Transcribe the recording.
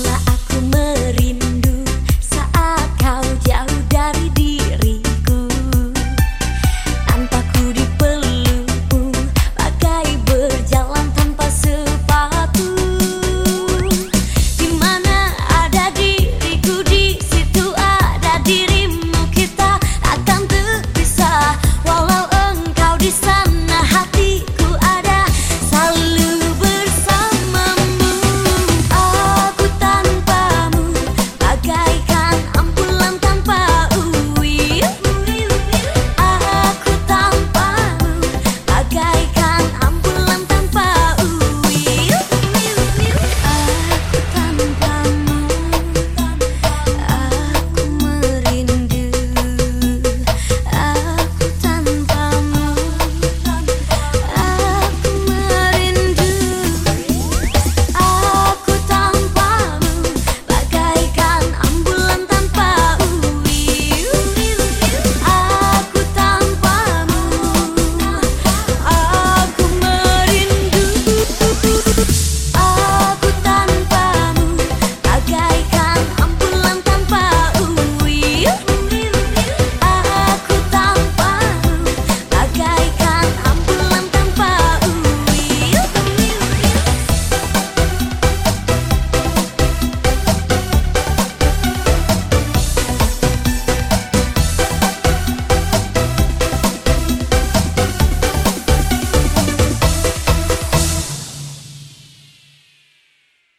All I